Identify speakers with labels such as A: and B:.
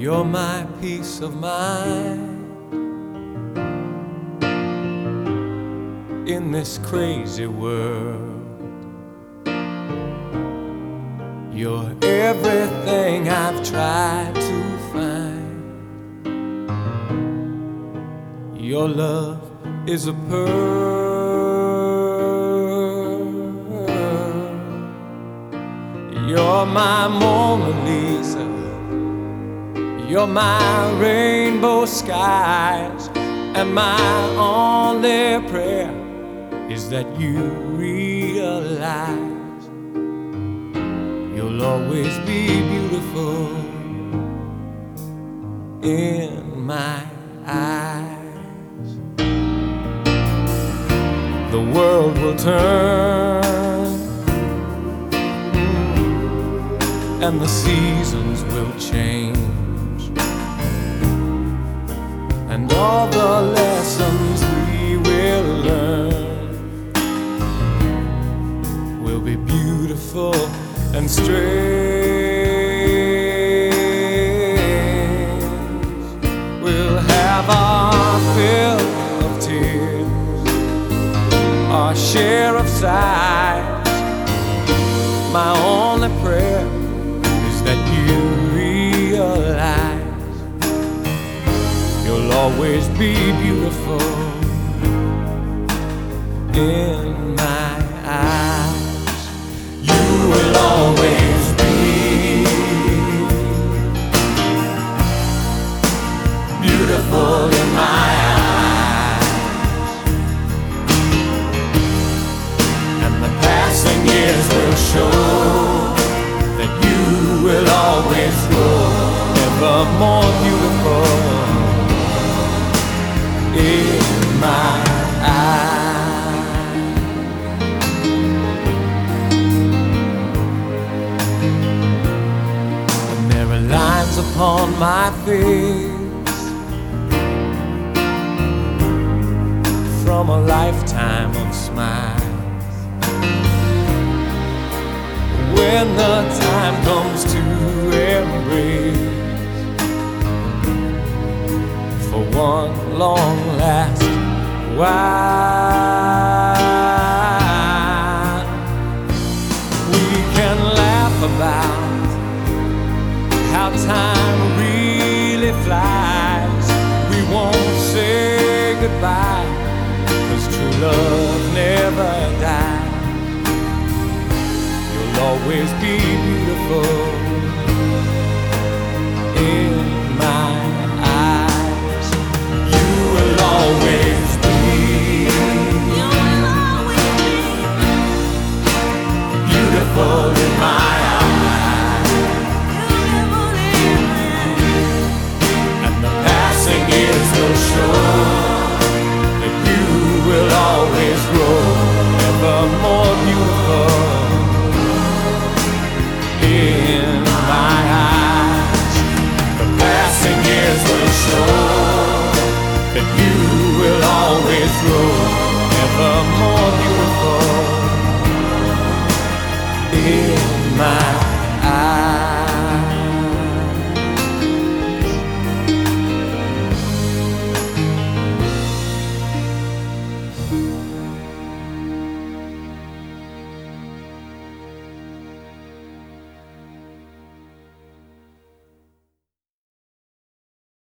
A: You're my peace of mind in this crazy world. You're everything I've tried to find. Your love is a pearl. You're my Mona Lisa. You're my rainbow skies. And my only prayer is that you realize you'll always be beautiful in my eyes. The world will turn and the seasons will change. All the lessons we will learn will be beautiful and strange. We'll have our fill of tears, our share of sighs. Always be beautiful in my eyes. You will always be beautiful in my eyes. And the passing years will show that you will always grow ever more beautiful lines upon my face from a lifetime of smiles. When the time comes to embrace for one long last while. Always be that you will always grow evermore.